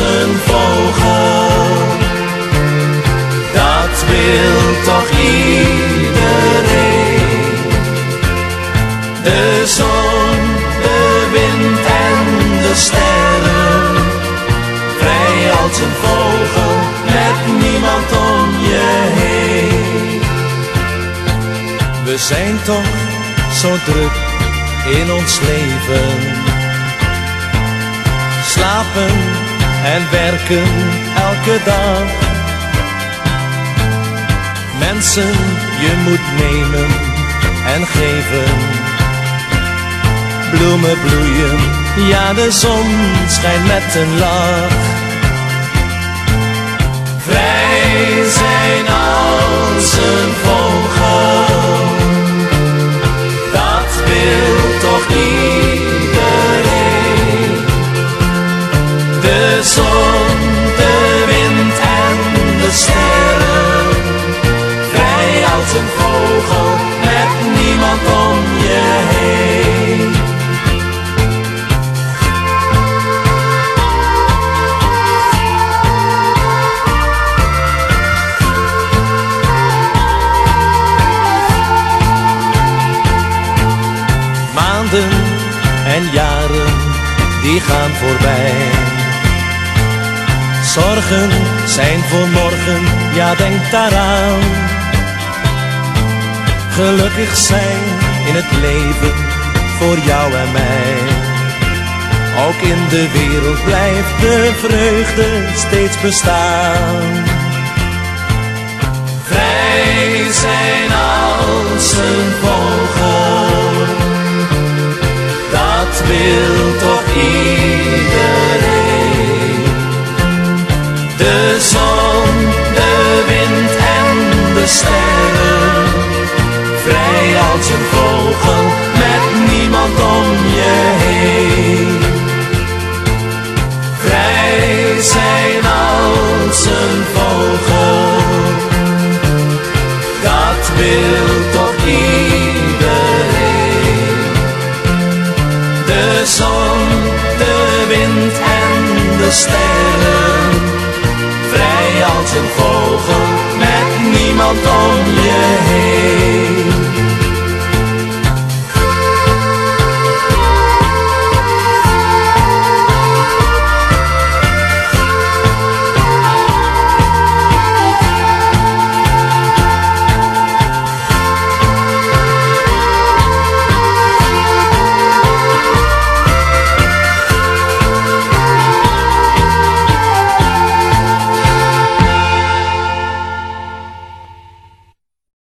een vogel. Dat wil toch iedereen. De zon, de wind en de sterren. Vrij als een vogel met niemand om je heen. We zijn toch zo druk in ons leven. Slapen en werken elke dag. Mensen, je moet nemen en geven. Bloemen bloeien, ja de zon schijnt met een lach. De zon, de wind en de sterren, vrij als een vogel, met niemand om je heen. Maanden en jaren die gaan voorbij. Zorgen zijn voor morgen, ja denk daaraan. Gelukkig zijn in het leven voor jou en mij. Ook in de wereld blijft de vreugde steeds bestaan. Vrij zijn als een vogel, dat wil sterren, vrij als een vogel, met niemand om je heen. Vrij zijn als een vogel, dat wil toch iedereen. De zon, de wind en de sterren, vrij als een vogel, met niemand om je